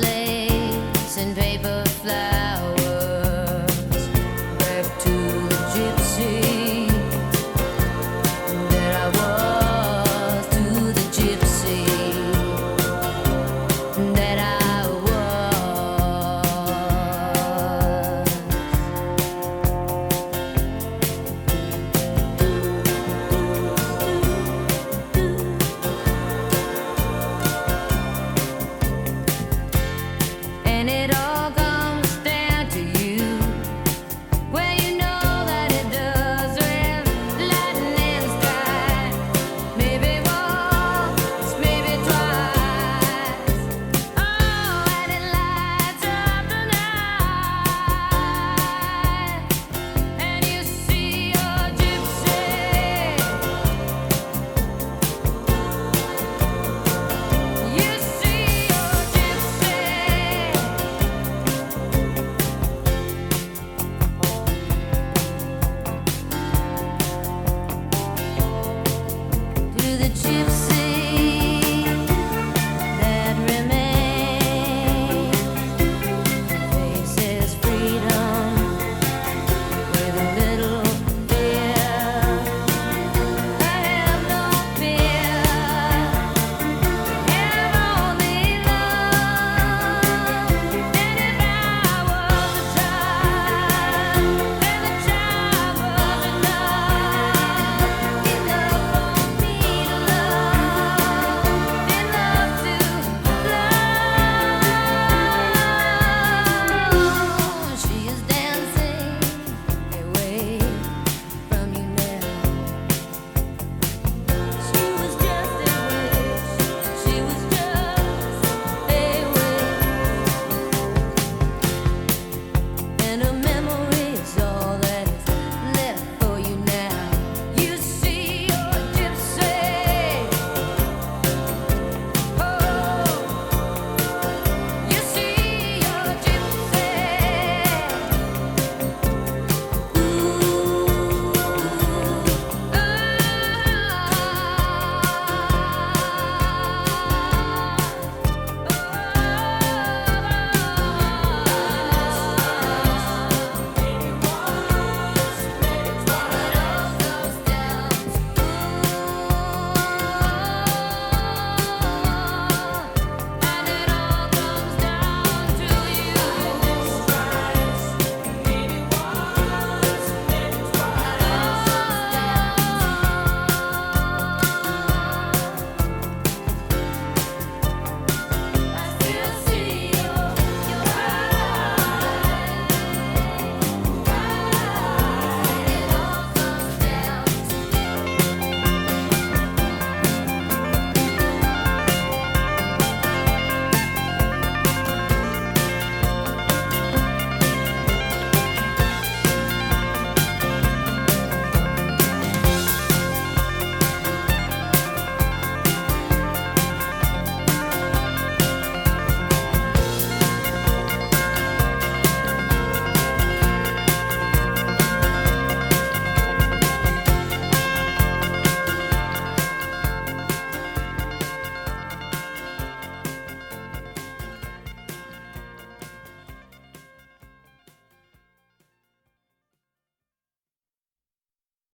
lace and paper